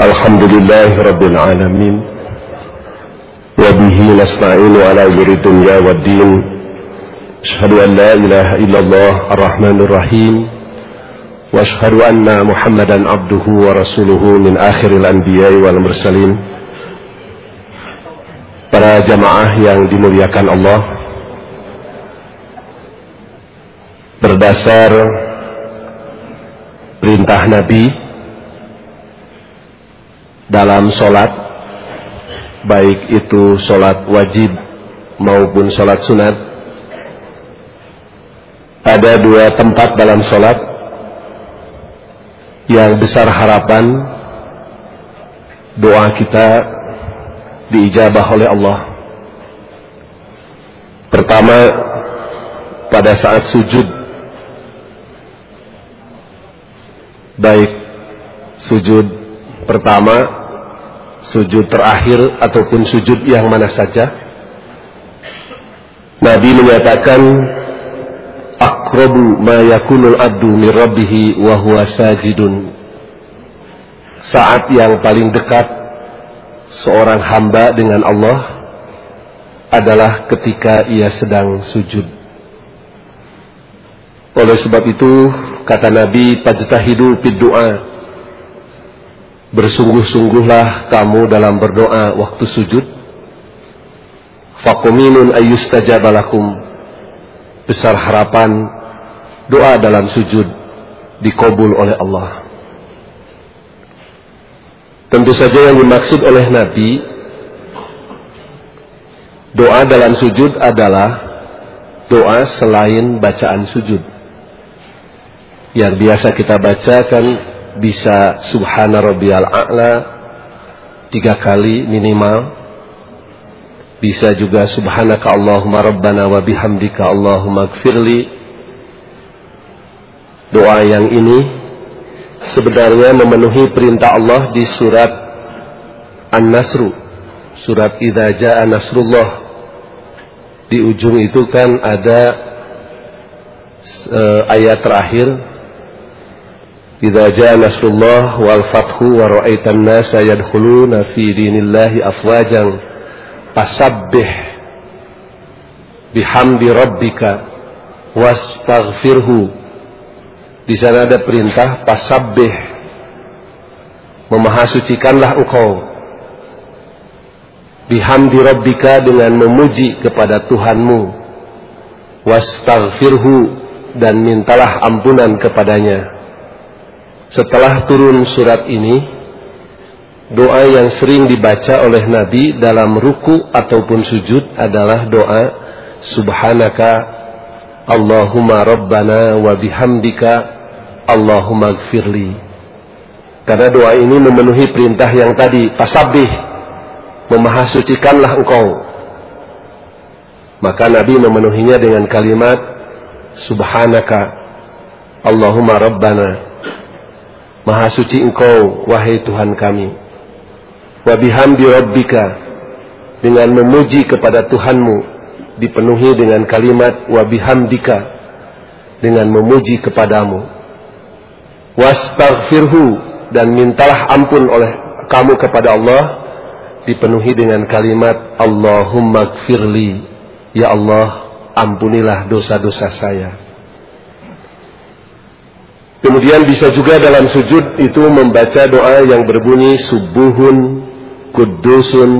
الحمد لله رب العالمين وبه نستعين على أمور الدنيا والدين أشهد أن لا إله إلا الله الرحمن الرحيم وأشهد أن محمدا عبده ورسوله من آخر الأنبياء والمرسلين Para jamaah yang dimuliakan Allah Berdasar perintah Nabi dalam sholat baik itu sholat wajib maupun sholat sunat ada dua tempat dalam sholat yang besar harapan doa kita diijabah oleh Allah. Pertama, pada saat sujud, baik sujud pertama, sujud terakhir, ataupun sujud yang mana saja, Nabi menyatakan, Akrabu ma yakunul abdu min sajidun. Saat yang paling dekat seorang hamba dengan Allah adalah ketika ia sedang sujud. Oleh sebab itu, kata Nabi, Pajtahidu fid doa. Bersungguh-sungguhlah kamu dalam berdoa waktu sujud. Fakuminun ayyustajabalakum. Besar harapan doa dalam sujud dikobul oleh Allah. Tentu saja yang dimaksud oleh Nabi doa dalam sujud adalah doa selain bacaan sujud. Yang biasa kita bacakan bisa subhana rabbiyal a'la tiga kali minimal. Bisa juga subhanaka Allahumma rabbana wa bihamdika Allahumma gfirli. Doa yang ini sebenarnya memenuhi perintah Allah di surat An-Nasru. Surat Idza Jaa Nasrullah. Di ujung itu kan ada uh, ayat terakhir Idza jaa nasrullah wal fathu wa ra'aitan nasa yadkhuluna fi dinillahi afwajan fasabbih bihamdi rabbika wastaghfirhu di sana ada perintah pasabbih. Memahasucikanlah engkau. Bihamdi rabbika dengan memuji kepada Tuhanmu. Wastaghfirhu dan mintalah ampunan kepadanya. Setelah turun surat ini, doa yang sering dibaca oleh Nabi dalam ruku ataupun sujud adalah doa Subhanaka Allahumma Rabbana wa bihamdika Allahumma gfirli. Karena doa ini memenuhi perintah yang tadi, pasabih, memahasucikanlah engkau. Maka Nabi memenuhinya dengan kalimat Subhanaka Allahumma Rabbana Maha suci engkau wahai Tuhan kami. Wa bihamdi Rabbika Dengan memuji kepada Tuhanmu Dipenuhi dengan kalimat Wa bihamdika Dengan memuji kepadamu. Wastaghfirhu dan mintalah ampun oleh kamu kepada Allah dipenuhi dengan kalimat Allahumma gfirli. Ya Allah ampunilah dosa-dosa saya kemudian bisa juga dalam sujud itu membaca doa yang berbunyi subuhun kudusun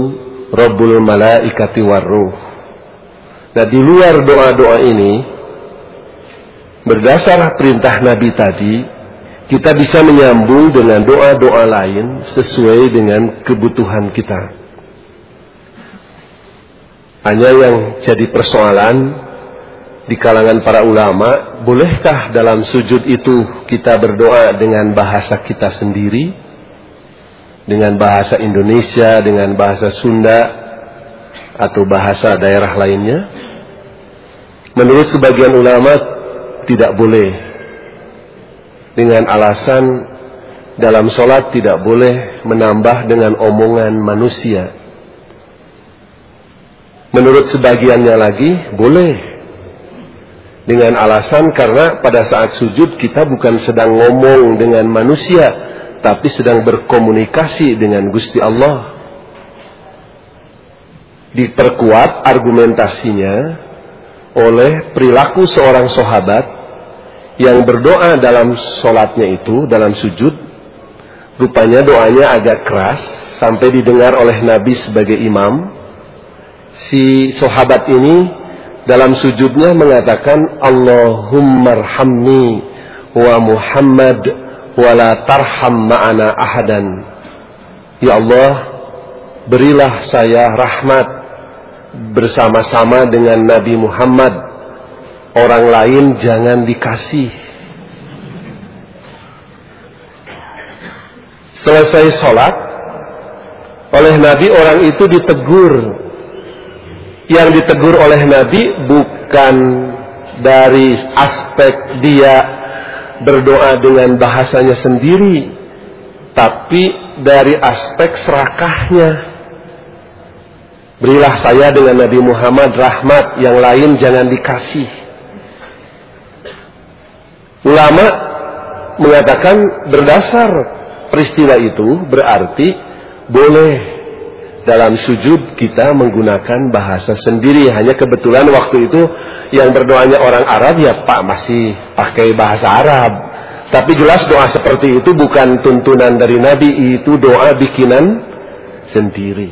rabbul malaikati warruh nah di luar doa-doa ini berdasar perintah Nabi tadi kita bisa menyambung dengan doa-doa lain sesuai dengan kebutuhan kita. Hanya yang jadi persoalan di kalangan para ulama, bolehkah dalam sujud itu kita berdoa dengan bahasa kita sendiri, dengan bahasa Indonesia, dengan bahasa Sunda, atau bahasa daerah lainnya? Menurut sebagian ulama tidak boleh dengan alasan dalam sholat tidak boleh menambah dengan omongan manusia. Menurut sebagiannya lagi, boleh. Dengan alasan karena pada saat sujud kita bukan sedang ngomong dengan manusia, tetapi sedang berkomunikasi dengan Gusti Allah. Diperkuat argumentasinya oleh perilaku seorang sahabat yang berdoa dalam sholatnya itu, dalam sujud. Rupanya doanya agak keras sampai didengar oleh Nabi sebagai imam. Si sahabat ini dalam sujudnya mengatakan Allahumma arhamni wa Muhammad wa la tarham ma'ana ahadan. Ya Allah, berilah saya rahmat bersama-sama dengan Nabi Muhammad. Orang lain jangan dikasih. Selesai sholat, oleh Nabi orang itu ditegur yang ditegur oleh Nabi bukan dari aspek dia berdoa dengan bahasanya sendiri, tapi dari aspek serakahnya. Berilah saya dengan Nabi Muhammad rahmat, yang lain jangan dikasih. Ulama mengatakan berdasar peristiwa itu berarti boleh dalam sujud kita menggunakan bahasa sendiri. Hanya kebetulan waktu itu yang berdoanya orang Arab ya Pak masih pakai bahasa Arab. Tapi jelas doa seperti itu bukan tuntunan dari Nabi, itu doa bikinan sendiri.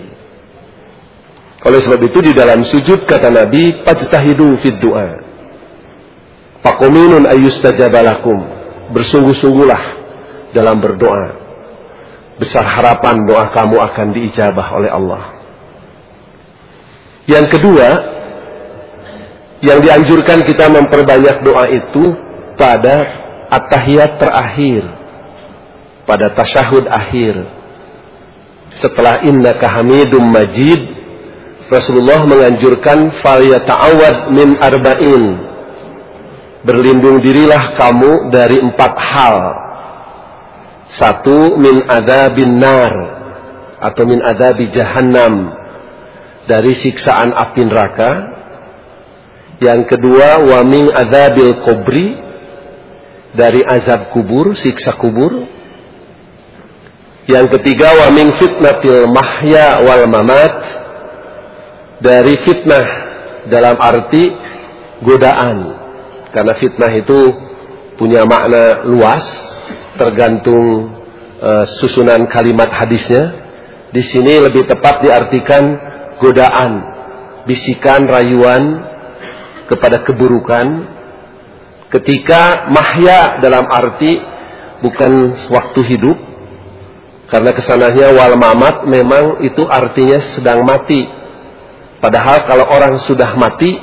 Oleh sebab itu di dalam sujud kata Nabi, "Fajtahidu fid du'a." Faquminun ayyustajabalakum. Bersungguh-sungguhlah dalam berdoa besar harapan doa kamu akan diijabah oleh Allah. Yang kedua, yang dianjurkan kita memperbanyak doa itu pada at-tahiyat terakhir, pada tasyahud akhir. Setelah inna hamidum majid, Rasulullah menganjurkan falyata'awad min arba'in. Berlindung dirilah kamu dari empat hal satu min adabin nar atau min adabi jahannam dari siksaan api neraka. Yang kedua wa min adabil kubri dari azab kubur, siksa kubur. Yang ketiga wa min fitnatil mahya wal mamat dari fitnah dalam arti godaan. Karena fitnah itu punya makna luas tergantung uh, susunan kalimat hadisnya. Di sini lebih tepat diartikan godaan, bisikan, rayuan kepada keburukan. Ketika mahya dalam arti bukan waktu hidup, karena ke sananya wal mamat memang itu artinya sedang mati. Padahal kalau orang sudah mati,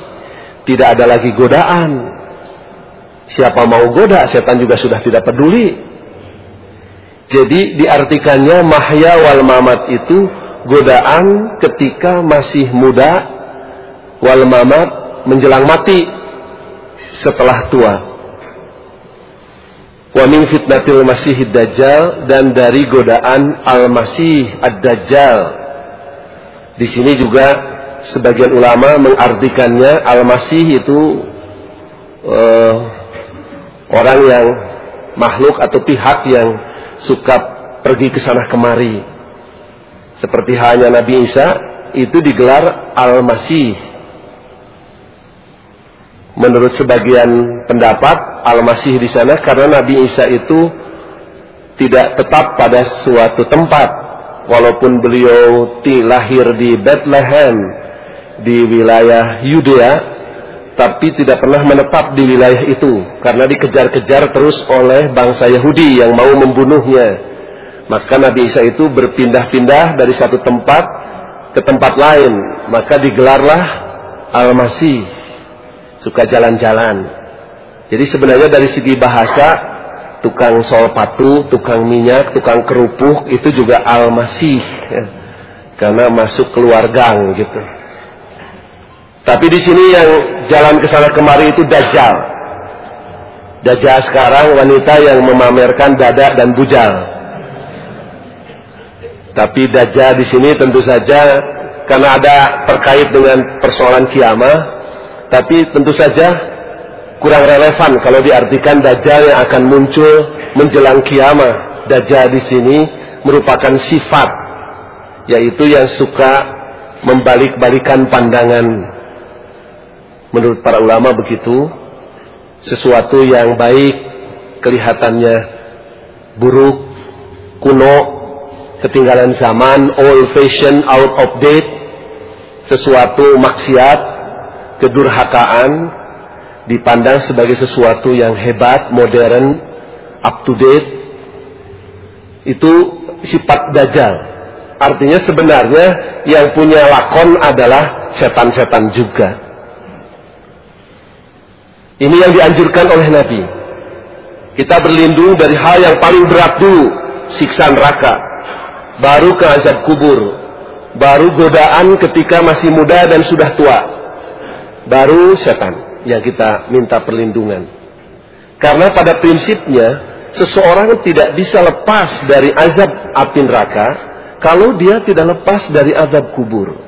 tidak ada lagi godaan. Siapa mau goda, setan juga sudah tidak peduli. Jadi diartikannya mahya wal mamat itu godaan ketika masih muda wal mamat menjelang mati setelah tua. Wa min fitnatil masih dajjal dan dari godaan al-masih ad-dajjal. Di sini juga sebagian ulama mengartikannya al-masih itu uh, orang yang makhluk atau pihak yang suka pergi ke sana kemari. Seperti hanya Nabi Isa itu digelar Al-Masih. Menurut sebagian pendapat Al-Masih di sana karena Nabi Isa itu tidak tetap pada suatu tempat walaupun beliau lahir di Bethlehem di wilayah Yudea tapi tidak pernah menetap di wilayah itu karena dikejar-kejar terus oleh bangsa Yahudi yang mau membunuhnya. Maka Nabi Isa itu berpindah-pindah dari satu tempat ke tempat lain, maka digelarlah Al-Masih, suka jalan-jalan. Jadi sebenarnya dari segi bahasa tukang sol patu, tukang minyak, tukang kerupuk itu juga Al-Masih. Karena masuk keluar gang gitu. Tapi di sini yang jalan ke sana kemari itu dajjal. Dajjal sekarang wanita yang memamerkan dada dan bujal. Tapi dajjal di sini tentu saja karena ada terkait dengan persoalan kiamah, tapi tentu saja kurang relevan kalau diartikan dajjal yang akan muncul menjelang kiamah. dajjal di sini merupakan sifat yaitu yang suka membalik-balikan pandangan menurut para ulama begitu sesuatu yang baik kelihatannya buruk kuno ketinggalan zaman old fashion out of date sesuatu maksiat kedurhakaan dipandang sebagai sesuatu yang hebat modern up to date itu sifat dajjal Artinya sebenarnya yang punya lakon adalah setan-setan juga. Ini yang dianjurkan oleh Nabi. Kita berlindung dari hal yang paling berat dulu, siksa neraka. Baru ke azab kubur. Baru godaan ketika masih muda dan sudah tua. Baru setan yang kita minta perlindungan. Karena pada prinsipnya seseorang tidak bisa lepas dari azab api neraka kalau dia tidak lepas dari azab kubur.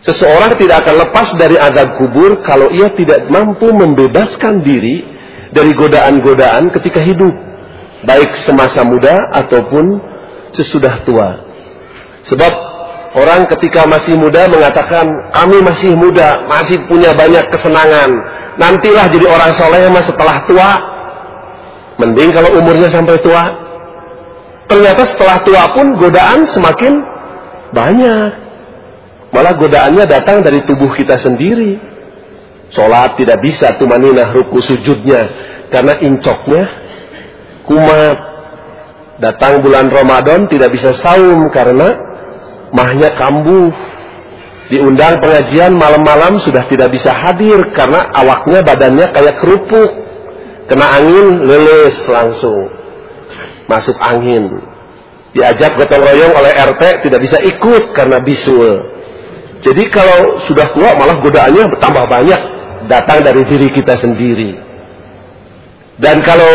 Seseorang tidak akan lepas dari azab kubur kalau ia tidak mampu membebaskan diri dari godaan-godaan ketika hidup, baik semasa muda ataupun sesudah tua. Sebab orang ketika masih muda mengatakan kami masih muda, masih punya banyak kesenangan. Nantilah jadi orang soleh mas setelah tua. Mending kalau umurnya sampai tua. Ternyata setelah tua pun godaan semakin banyak. Malah godaannya datang dari tubuh kita sendiri. Sholat tidak bisa tumaninah ruku sujudnya. Karena incoknya kumat. Datang bulan Ramadan tidak bisa saum karena mahnya kambuh. Diundang pengajian malam-malam sudah tidak bisa hadir karena awaknya badannya kayak kerupuk. Kena angin leles langsung masuk angin. Diajak gotong royong oleh RT tidak bisa ikut karena bisul. Jadi kalau sudah tua malah godaannya bertambah banyak datang dari diri kita sendiri. Dan kalau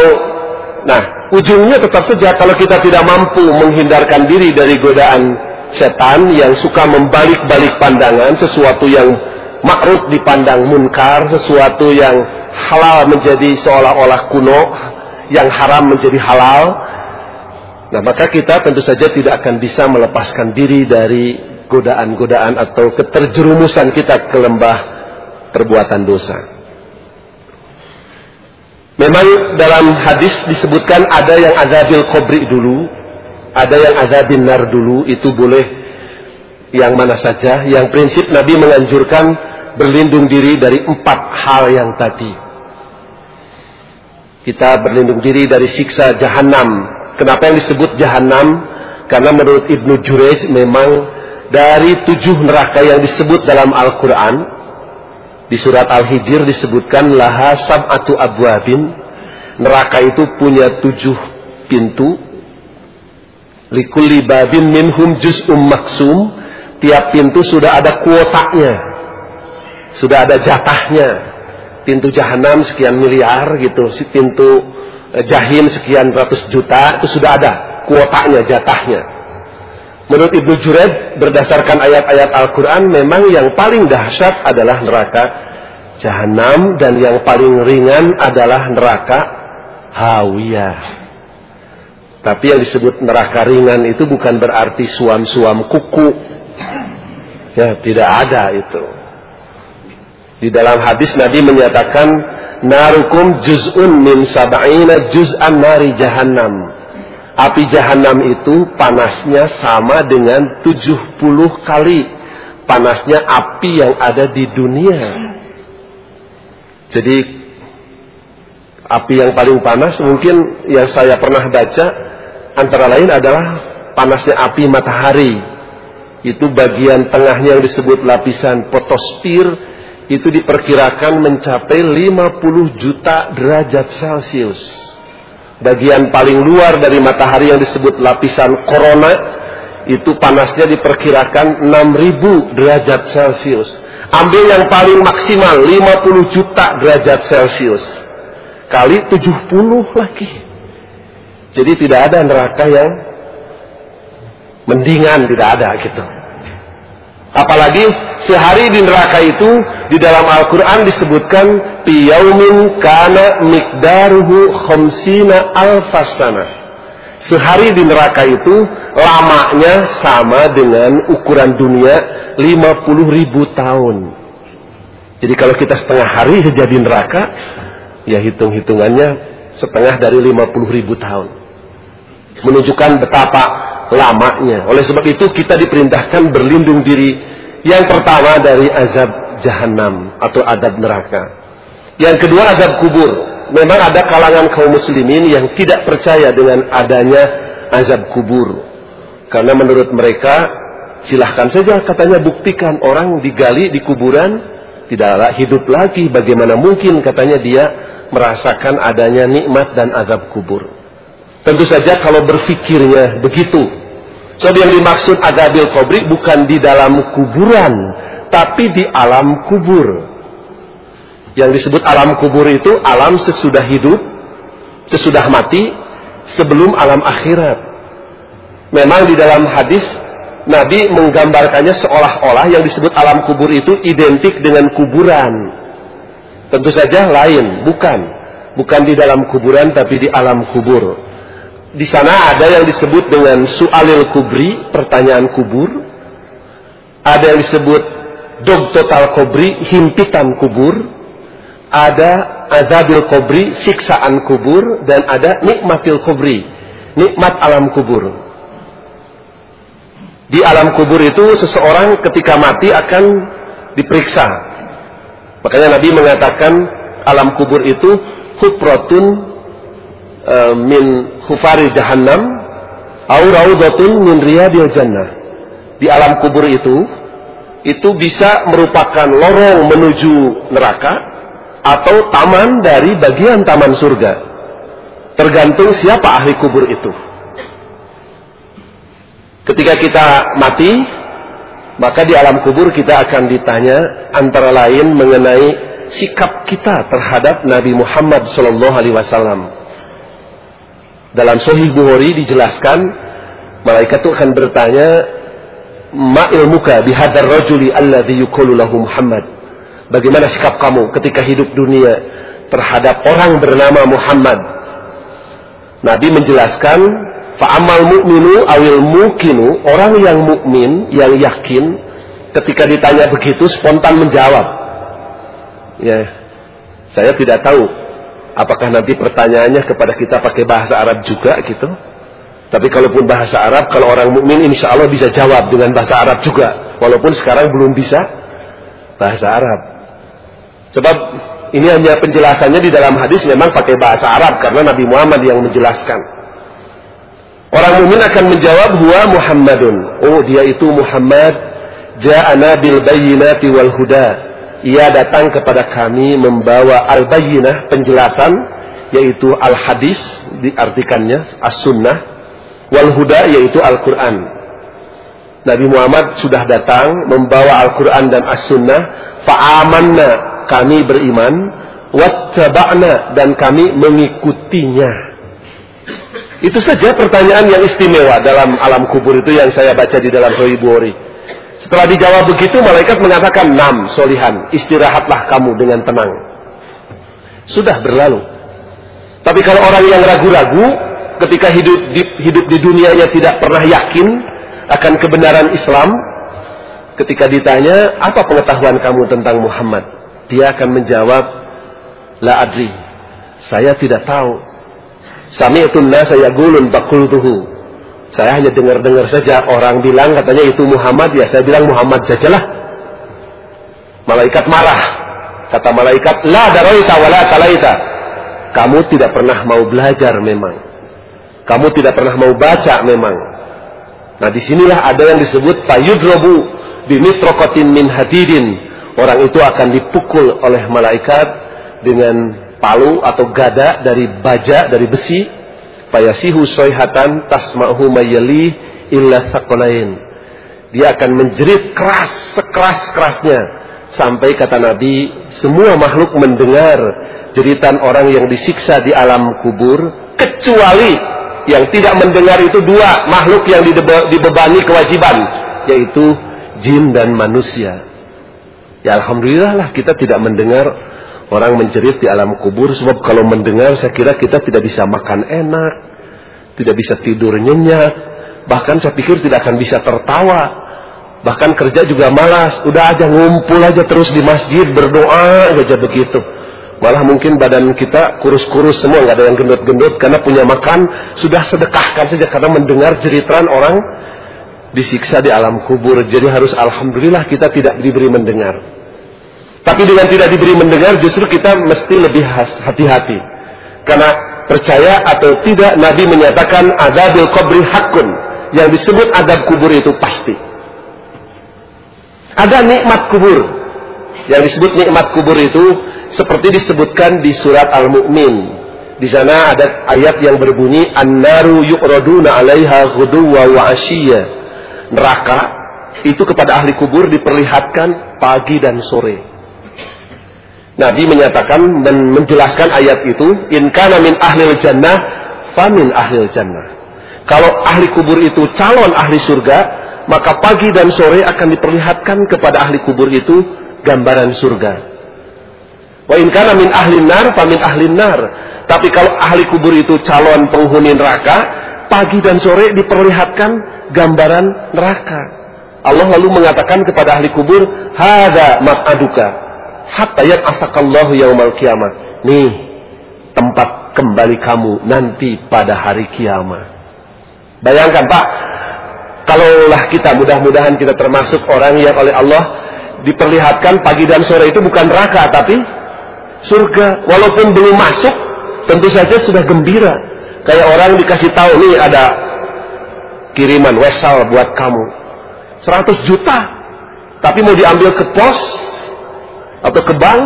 nah ujungnya tetap saja kalau kita tidak mampu menghindarkan diri dari godaan setan yang suka membalik-balik pandangan sesuatu yang makruf dipandang munkar, sesuatu yang halal menjadi seolah-olah kuno, yang haram menjadi halal, Nah, maka kita tentu saja tidak akan bisa melepaskan diri dari godaan-godaan atau keterjerumusan kita ke lembah perbuatan dosa. Memang dalam hadis disebutkan ada yang azabil kubri dulu, ada yang azabin nar dulu, itu boleh yang mana saja. Yang prinsip Nabi menganjurkan berlindung diri dari empat hal yang tadi. Kita berlindung diri dari siksa jahanam, Kenapa yang disebut jahanam? Karena menurut Ibnu Jurej memang dari tujuh neraka yang disebut dalam Al-Quran di surat Al-Hijr disebutkan laha sab'atu abwabin. Neraka itu punya tujuh pintu. Likulli babin minhum juz'um maksum. Tiap pintu sudah ada kuotanya. Sudah ada jatahnya. Pintu jahanam sekian miliar gitu. Si pintu Eh, jahim sekian ratus juta itu sudah ada kuotanya, jatahnya. Menurut Ibnu Jured berdasarkan ayat-ayat Al-Quran memang yang paling dahsyat adalah neraka jahanam dan yang paling ringan adalah neraka hawiyah. Tapi yang disebut neraka ringan itu bukan berarti suam-suam kuku. Ya, tidak ada itu. Di dalam hadis Nabi menyatakan narukum juz'un min sab'ina juz'an nari jahannam. Api jahanam itu panasnya sama dengan 70 kali panasnya api yang ada di dunia. Jadi api yang paling panas mungkin yang saya pernah baca antara lain adalah panasnya api matahari. Itu bagian tengahnya yang disebut lapisan fotosfer itu diperkirakan mencapai 50 juta derajat Celcius. Bagian paling luar dari matahari yang disebut lapisan corona itu panasnya diperkirakan 6000 derajat Celcius. Ambil yang paling maksimal 50 juta derajat Celcius. Kali 70 lagi. Jadi tidak ada neraka yang mendingan, tidak ada gitu. Apalagi sehari di neraka itu di dalam Al-Quran disebutkan piyaumin kana mikdaruhu khomsina alfasana. Sehari di neraka itu lamanya sama dengan ukuran dunia 50 ribu tahun. Jadi kalau kita setengah hari saja di neraka, ya hitung-hitungannya setengah dari 50 ribu tahun. Menunjukkan betapa lamanya. Oleh sebab itu kita diperintahkan berlindung diri yang pertama dari azab jahanam atau adab neraka. Yang kedua azab kubur. Memang ada kalangan kaum muslimin yang tidak percaya dengan adanya azab kubur. Karena menurut mereka silahkan saja katanya buktikan orang digali di kuburan tidak hidup lagi. Bagaimana mungkin katanya dia merasakan adanya nikmat dan azab kubur. Tentu saja kalau berfikirnya begitu. Sebab yang dimaksud adabil kubri bukan di dalam kuburan, tapi di alam kubur. Yang disebut alam kubur itu alam sesudah hidup, sesudah mati, sebelum alam akhirat. Memang di dalam hadis Nabi menggambarkannya seolah-olah yang disebut alam kubur itu identik dengan kuburan. Tentu saja lain, bukan. Bukan di dalam kuburan tapi di alam kubur. Di sana ada yang disebut dengan su'alil kubri, pertanyaan kubur. Ada yang disebut dog total kubri, himpitan kubur. Ada azabil kubri, siksaan kubur. Dan ada nikmatil kubri, nikmat alam kubur. Di alam kubur itu seseorang ketika mati akan diperiksa. Makanya Nabi mengatakan alam kubur itu hufratun Eh, min khufari jahannam au raudatun min riyadil jannah. Di alam kubur itu itu bisa merupakan lorong menuju neraka atau taman dari bagian taman surga. Tergantung siapa ahli kubur itu. Ketika kita mati, maka di alam kubur kita akan ditanya antara lain mengenai sikap kita terhadap Nabi Muhammad Wasallam. Dalam Sahih Bukhari dijelaskan malaikat itu akan bertanya ma ilmuka bihadar rajuli alladhi yuqalu Muhammad. Bagaimana sikap kamu ketika hidup dunia terhadap orang bernama Muhammad? Nabi menjelaskan fa'amal mu'minu awil mukinu orang yang mukmin yang yakin ketika ditanya begitu spontan menjawab ya saya tidak tahu Apakah nanti pertanyaannya kepada kita pakai bahasa Arab juga gitu? Tapi kalaupun bahasa Arab, kalau orang mukmin insya Allah bisa jawab dengan bahasa Arab juga. Walaupun sekarang belum bisa bahasa Arab. Sebab ini hanya penjelasannya di dalam hadis memang pakai bahasa Arab karena Nabi Muhammad yang menjelaskan. Orang mukmin akan menjawab huwa Muhammadun. Oh dia itu Muhammad ja'ana bil bayyinati wal huda ia datang kepada kami membawa al-bayyinah penjelasan yaitu al-hadis diartikannya as-sunnah wal huda yaitu Al-Qur'an. Nabi Muhammad sudah datang membawa Al-Qur'an dan as-sunnah fa'amanna kami beriman wattaba'na dan kami mengikutinya. Itu saja pertanyaan yang istimewa dalam alam kubur itu yang saya baca di dalam Bukhari. Setelah dijawab begitu, malaikat mengatakan, Nam, solihan, istirahatlah kamu dengan tenang. Sudah berlalu. Tapi kalau orang yang ragu-ragu, ketika hidup di, hidup di dunianya tidak pernah yakin akan kebenaran Islam, ketika ditanya, apa pengetahuan kamu tentang Muhammad? Dia akan menjawab, La adri, saya tidak tahu. Sami'tun nasa yagulun bakultuhu. Saya hanya dengar-dengar saja orang bilang katanya itu Muhammad, ya saya bilang Muhammad sajalah. Malaikat marah. Kata malaikat, la daraita wa la talaita. Kamu tidak pernah mau belajar memang. Kamu tidak pernah mau baca memang. Nah di sinilah ada yang disebut payudrobu bimitrokotin min hadidin. Orang itu akan dipukul oleh malaikat dengan palu atau gada dari baja, dari besi fayasihu soyhatan tasma'hu mayali illa thaqalain. Dia akan menjerit keras sekeras-kerasnya sampai kata Nabi semua makhluk mendengar jeritan orang yang disiksa di alam kubur kecuali yang tidak mendengar itu dua makhluk yang dibebani kewajiban yaitu jin dan manusia. Ya Alhamdulillah lah kita tidak mendengar orang menjerit di alam kubur sebab kalau mendengar saya kira kita tidak bisa makan enak, tidak bisa tidur nyenyak, bahkan saya pikir tidak akan bisa tertawa. Bahkan kerja juga malas, udah aja ngumpul aja terus di masjid berdoa aja begitu. Malah mungkin badan kita kurus-kurus semua, nggak ada yang gendut-gendut karena punya makan, sudah sedekahkan saja karena mendengar jeritan orang disiksa di alam kubur. Jadi harus alhamdulillah kita tidak diberi mendengar. Tapi dengan tidak diberi mendengar justru kita mesti lebih hati-hati. Karena percaya atau tidak Nabi menyatakan adabil kubri hakun. Yang disebut adab kubur itu pasti. Ada nikmat kubur. Yang disebut nikmat kubur itu seperti disebutkan di surat Al-Mu'min. Di sana ada ayat yang berbunyi An-naru yu'raduna 'alaiha wa ashiya. Neraka itu kepada ahli kubur diperlihatkan pagi dan sore. Nabi menyatakan dan menjelaskan ayat itu, in kana min ahlil jannah, famin ahlil jannah. Kalau ahli kubur itu calon ahli surga, maka pagi dan sore akan diperlihatkan kepada ahli kubur itu gambaran surga. Wa in kana min ahli nar, famin ahli nar. Tapi kalau ahli kubur itu calon penghuni neraka, pagi dan sore diperlihatkan gambaran neraka. Allah lalu mengatakan kepada ahli kubur, "Hada maq'aduka." Hatta yab'atsakallahu yaumal kiamat. Nih, tempat kembali kamu nanti pada hari kiamat. Bayangkan Pak, kalaulah kita mudah-mudahan kita termasuk orang yang oleh Allah diperlihatkan pagi dan sore itu bukan neraka tapi surga. Walaupun belum masuk, tentu saja sudah gembira. Kayak orang dikasih tahu nih ada kiriman wesal buat kamu. 100 juta. Tapi mau diambil ke pos atau ke bank,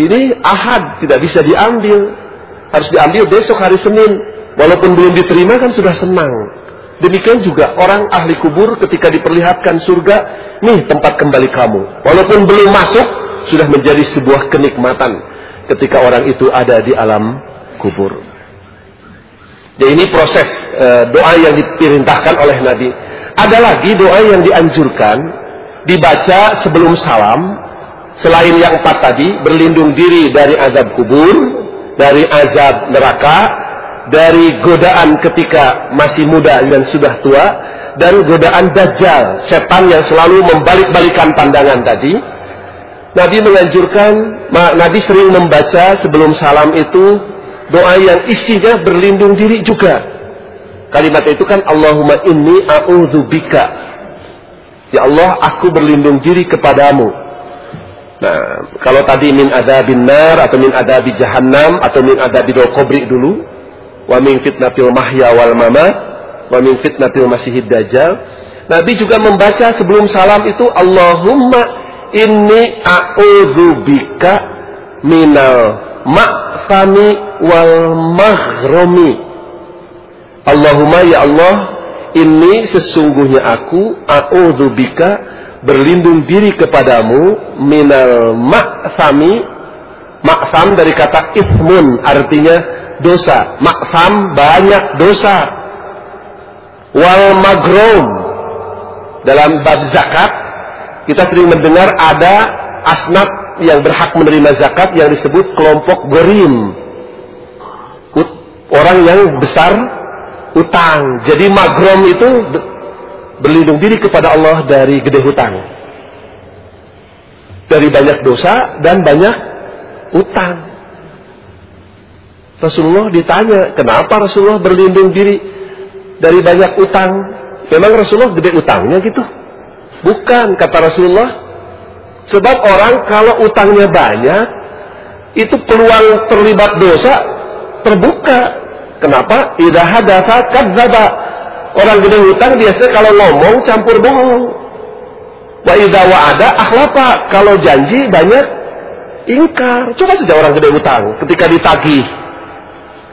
ini ahad tidak bisa diambil. Harus diambil besok hari Senin. Walaupun belum diterima kan sudah senang. Demikian juga orang ahli kubur ketika diperlihatkan surga, nih tempat kembali kamu. Walaupun belum masuk, sudah menjadi sebuah kenikmatan ketika orang itu ada di alam kubur. Ya ini proses e, doa yang diperintahkan oleh Nabi. Ada lagi doa yang dianjurkan dibaca sebelum salam Selain yang empat tadi, berlindung diri dari azab kubur, dari azab neraka, dari godaan ketika masih muda dan sudah tua, dan godaan dajjal, setan yang selalu membalik-balikan pandangan tadi. Nabi menganjurkan, Nabi sering membaca sebelum salam itu doa yang isinya berlindung diri juga. Kalimat itu kan Allahumma inni a'udzubika. Ya Allah, aku berlindung diri kepadamu Nah, kalau tadi min adzabin nar atau min adzabi jahannam atau min adzabil qabri dulu, wa min fitnatil mahya wal mamat, wa min fitnatil masihid dajjal. Nabi juga membaca sebelum salam itu Allahumma inni a'udzubika minal ma'fami wal maghrami. Allahumma ya Allah, ini sesungguhnya aku a'udzubika berlindung diri kepadamu minal ma'fami ma'fam dari kata ismun artinya dosa. Ma'fam banyak dosa. Wal magrom dalam bab zakat kita sering mendengar ada asnaf yang berhak menerima zakat yang disebut kelompok gorim. Orang yang besar utang. Jadi magrom itu berlindung diri kepada Allah dari gede hutang. Dari banyak dosa dan banyak utang. Rasulullah ditanya, kenapa Rasulullah berlindung diri dari banyak utang? Memang Rasulullah gede utangnya gitu? Bukan, kata Rasulullah. Sebab orang kalau utangnya banyak, itu peluang terlibat dosa terbuka. Kenapa? Idza hadatsa kadzdzaba Orang gede hutang biasanya kalau ngomong campur bohong. Wa idza wa'ada akhlafa. Kalau janji banyak ingkar. Coba saja orang gede hutang ketika ditagih.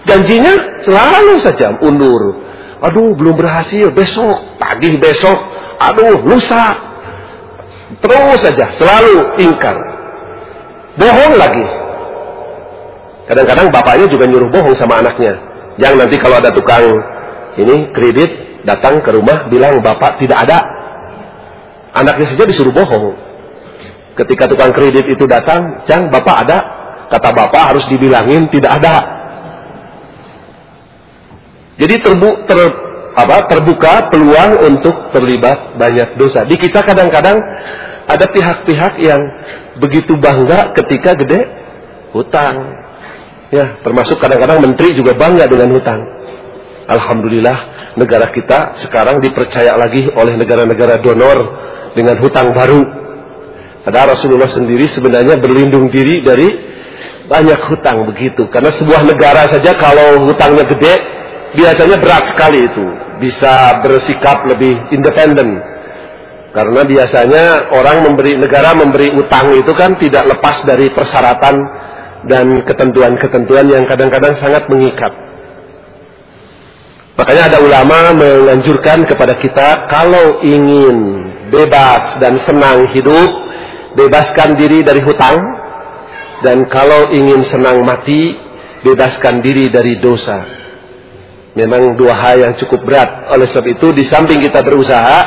Janjinya selalu saja undur. Aduh, belum berhasil. Besok, tagih besok. Aduh, lusa. Terus saja, selalu ingkar. Bohong lagi. Kadang-kadang bapaknya juga nyuruh bohong sama anaknya. Yang nanti kalau ada tukang ini kredit datang ke rumah bilang bapak tidak ada. Anaknya saja disuruh bohong. Ketika tukang kredit itu datang, Jang, Bapak ada? Kata Bapak harus dibilangin tidak ada. Jadi terbu, ter, apa, terbuka peluang untuk terlibat banyak dosa. Di kita kadang-kadang ada pihak-pihak yang begitu bangga ketika gede hutang. Ya, termasuk kadang-kadang menteri juga bangga dengan hutang. Alhamdulillah negara kita sekarang dipercaya lagi oleh negara-negara donor dengan hutang baru. Ada Rasulullah sendiri sebenarnya berlindung diri dari banyak hutang begitu. Karena sebuah negara saja kalau hutangnya gede biasanya berat sekali itu. Bisa bersikap lebih independen. Karena biasanya orang memberi negara memberi utang itu kan tidak lepas dari persyaratan dan ketentuan-ketentuan yang kadang-kadang sangat mengikat. Makanya ada ulama menganjurkan kepada kita kalau ingin bebas dan senang hidup, bebaskan diri dari hutang dan kalau ingin senang mati, bebaskan diri dari dosa. Memang dua hal yang cukup berat. Oleh sebab itu di samping kita berusaha,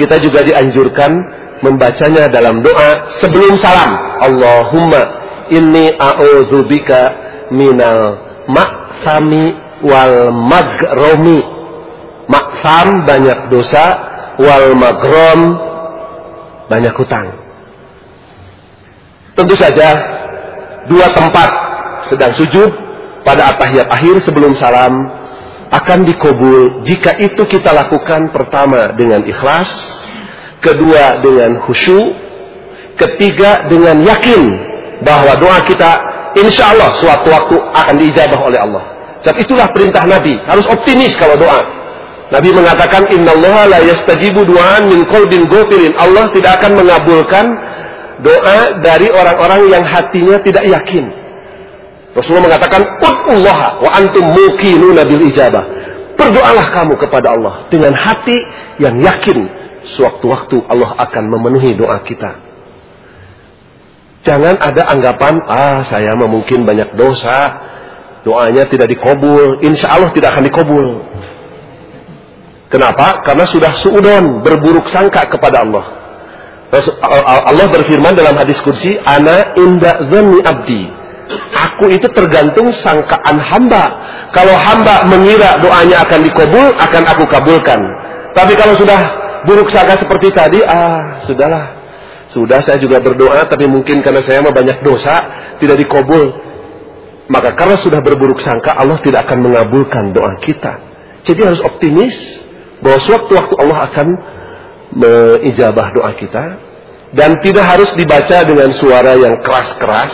kita juga dianjurkan membacanya dalam doa sebelum salam. Allahumma inni a'udzubika minal ma'sami wal magromi. Maksam banyak dosa wal magrom banyak hutang. Tentu saja dua tempat sedang sujud pada atahiyat akhir sebelum salam akan dikobul jika itu kita lakukan pertama dengan ikhlas kedua dengan khusyuk ketiga dengan yakin bahwa doa kita insya Allah suatu waktu akan diijabah oleh Allah Sebab itulah perintah Nabi. Harus optimis kalau doa. Nabi mengatakan innallaha la yastajibu ghafilin. Allah tidak akan mengabulkan doa dari orang-orang yang hatinya tidak yakin. Rasulullah mengatakan ud'ullaha wa antum muqinuna ijabah. Berdoalah kamu kepada Allah dengan hati yang yakin sewaktu-waktu Allah akan memenuhi doa kita. Jangan ada anggapan, ah saya mungkin banyak dosa, doanya tidak dikobul, insya Allah tidak akan dikobul. Kenapa? Karena sudah suudon berburuk sangka kepada Allah. Allah berfirman dalam hadis kursi, Ana inda zani abdi. Aku itu tergantung sangkaan hamba. Kalau hamba mengira doanya akan dikobul, akan aku kabulkan. Tapi kalau sudah buruk sangka seperti tadi, ah sudahlah. Sudah saya juga berdoa, tapi mungkin karena saya banyak dosa, tidak dikobul. Maka karena sudah berburuk sangka Allah tidak akan mengabulkan doa kita. Jadi harus optimis bahwa suatu waktu Allah akan mengijabah doa kita dan tidak harus dibaca dengan suara yang keras-keras,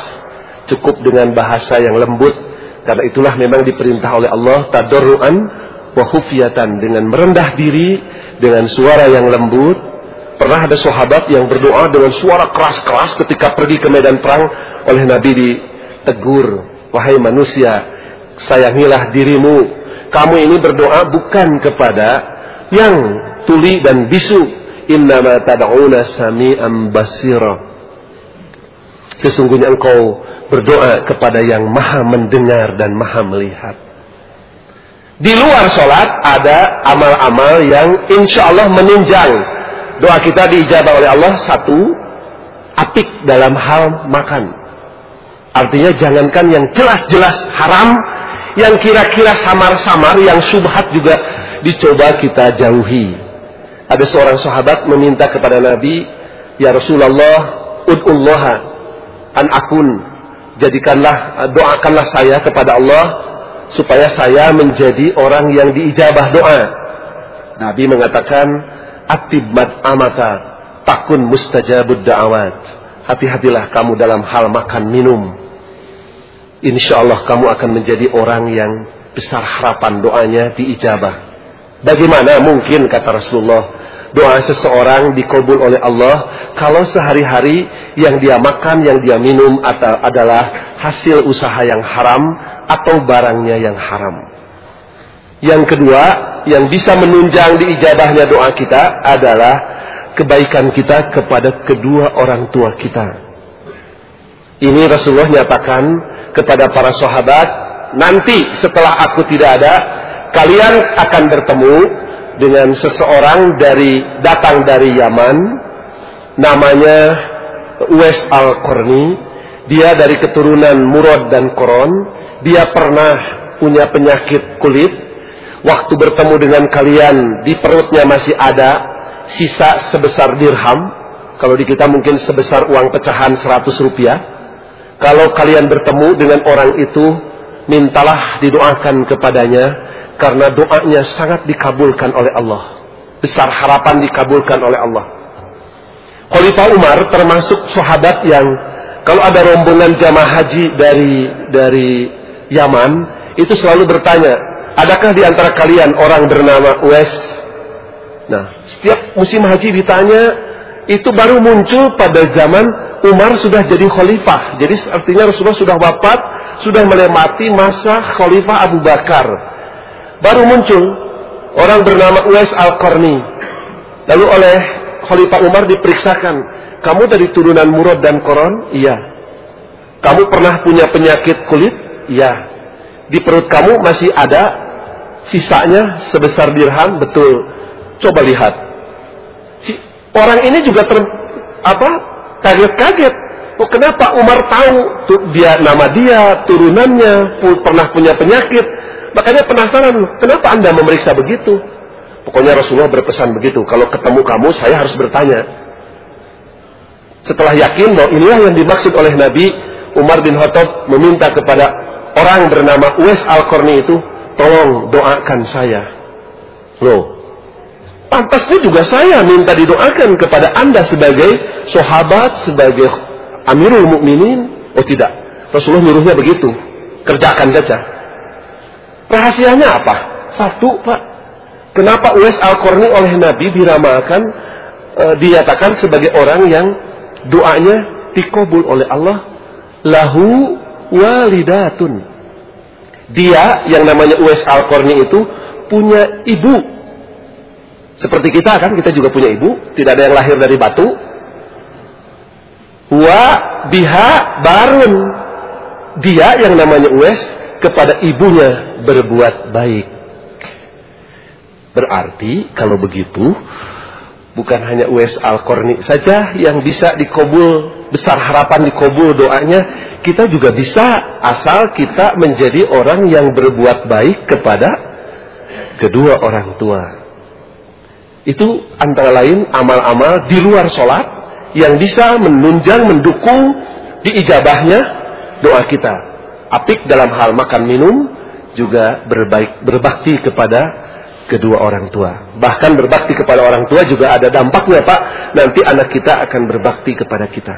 cukup dengan bahasa yang lembut karena itulah memang diperintah oleh Allah tadarruan wa khufyatan dengan merendah diri dengan suara yang lembut. Pernah ada sahabat yang berdoa dengan suara keras-keras ketika pergi ke medan perang oleh Nabi ditegur Wahai manusia, sayangilah dirimu. Kamu ini berdoa bukan kepada yang tuli dan bisu. Innama tad'una sami'an basira. Sesungguhnya engkau berdoa kepada yang maha mendengar dan maha melihat. Di luar sholat ada amal-amal yang insya Allah menunjang doa kita diijabah oleh Allah. Satu, apik dalam hal makan. Artinya jangankan yang jelas-jelas haram, yang kira-kira samar-samar, yang subhat juga dicoba kita jauhi. Ada seorang sahabat meminta kepada Nabi, Ya Rasulullah, ud'ullah an akun. Jadikanlah, doakanlah saya kepada Allah, supaya saya menjadi orang yang diijabah doa. Nabi mengatakan, Atibmat amata, takun mustajabud da'awat. Hati-hatilah kamu dalam hal makan minum. Insya Allah kamu akan menjadi orang yang besar harapan doanya diijabah. Bagaimana mungkin kata Rasulullah doa seseorang dikabul oleh Allah kalau sehari-hari yang dia makan, yang dia minum atau adalah hasil usaha yang haram atau barangnya yang haram. Yang kedua, yang bisa menunjang diijabahnya doa kita adalah kebaikan kita kepada kedua orang tua kita. Ini Rasulullah nyatakan kepada para sahabat, nanti setelah aku tidak ada, kalian akan bertemu dengan seseorang dari datang dari Yaman namanya Uwais Al-Qarni. Dia dari keturunan Murad dan Koron. Dia pernah punya penyakit kulit. Waktu bertemu dengan kalian di perutnya masih ada sisa sebesar dirham. Kalau di kita mungkin sebesar uang pecahan 100 rupiah. Kalau kalian bertemu dengan orang itu, mintalah didoakan kepadanya karena doanya sangat dikabulkan oleh Allah. Besar harapan dikabulkan oleh Allah. Khalifah Umar termasuk sahabat yang kalau ada rombongan jamaah haji dari dari Yaman itu selalu bertanya, adakah di antara kalian orang bernama Uwais? Setiap musim haji ditanya, itu baru muncul pada zaman Umar sudah jadi khalifah. Jadi artinya Rasulullah sudah wafat, sudah melewati masa khalifah Abu Bakar. Baru muncul orang bernama Uwais Al-Qarni. Lalu oleh Khalifah Umar diperiksakan, kamu dari turunan Murad dan Koron? Iya. Kamu pernah punya penyakit kulit? Iya. Di perut kamu masih ada sisanya sebesar dirham? Betul. Coba lihat. Orang ini juga ter, apa kaget-kaget. Oh, kenapa Umar tahu tuh, dia nama dia, turunannya, pernah punya penyakit. Makanya penasaran, kenapa Anda memeriksa begitu? Pokoknya Rasulullah berpesan begitu, kalau ketemu kamu saya harus bertanya. Setelah yakin bahwa inilah yang dimaksud oleh Nabi, Umar bin Khattab meminta kepada orang bernama Uwais Al-Qarni itu, tolong doakan saya. Loh, Pantasnya juga saya minta didoakan kepada Anda sebagai sahabat, sebagai Amirul Mukminin. Oh tidak, Rasulullah nyuruhnya begitu. Kerjakan saja. Rahasianya apa? Satu, Pak. Kenapa Uwais Al-Qarni oleh Nabi diramakan, e, dinyatakan sebagai orang yang doanya dikabul oleh Allah? Lahu walidatun. Dia yang namanya Uwais Al-Qarni itu punya ibu seperti kita kan, kita juga punya ibu, tidak ada yang lahir dari batu. Wa biha barun. Dia yang namanya Uwes kepada ibunya berbuat baik. Berarti kalau begitu bukan hanya Uwes Al-Qarni saja yang bisa dikobul besar harapan dikobul doanya, kita juga bisa asal kita menjadi orang yang berbuat baik kepada kedua orang tua. Itu antara lain amal-amal di luar sholat yang bisa menunjang, mendukung diijabahnya doa kita. Apik dalam hal makan minum juga berbaik, berbakti kepada kedua orang tua. Bahkan berbakti kepada orang tua juga ada dampaknya Pak. Nanti anak kita akan berbakti kepada kita.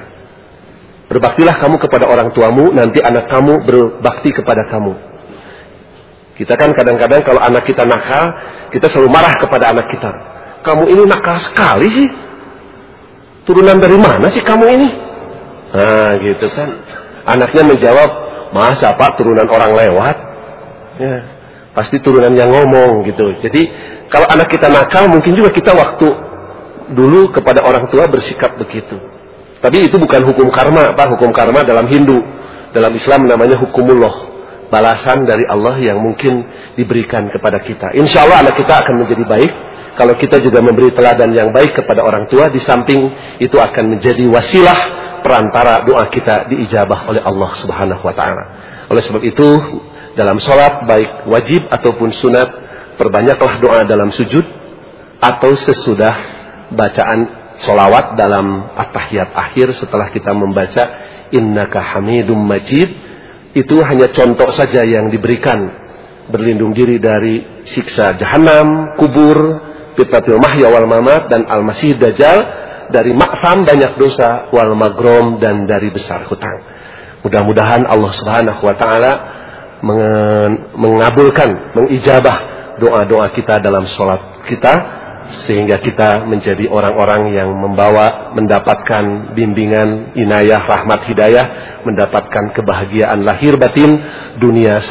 Berbaktilah kamu kepada orang tuamu, nanti anak kamu berbakti kepada kamu. Kita kan kadang-kadang kalau anak kita nakal, kita selalu marah kepada anak kita kamu ini nakal sekali sih. Turunan dari mana sih kamu ini? Nah gitu kan. Anaknya menjawab, masa pak turunan orang lewat? Ya, pasti turunan yang ngomong gitu. Jadi kalau anak kita nakal mungkin juga kita waktu dulu kepada orang tua bersikap begitu. Tapi itu bukan hukum karma, Pak. Hukum karma dalam Hindu. Dalam Islam namanya hukumullah. Balasan dari Allah yang mungkin diberikan kepada kita. Insya Allah anak kita akan menjadi baik kalau kita juga memberi teladan yang baik kepada orang tua, di samping itu akan menjadi wasilah perantara doa kita diijabah oleh Allah Subhanahu wa taala. Oleh sebab itu, dalam sholat baik wajib ataupun sunat, perbanyaklah doa dalam sujud atau sesudah bacaan solawat dalam at-tahiyat akhir setelah kita membaca innaka hamidum majid itu hanya contoh saja yang diberikan berlindung diri dari siksa jahanam, kubur, fitnatul mahya wal mamat dan al-masih dajjal dari maksam banyak dosa wal magrom dan dari besar hutang. Mudah-mudahan Allah Subhanahu wa taala mengabulkan, mengijabah doa-doa kita dalam sholat kita sehingga kita menjadi orang-orang yang membawa mendapatkan bimbingan inayah rahmat hidayah mendapatkan kebahagiaan lahir batin dunia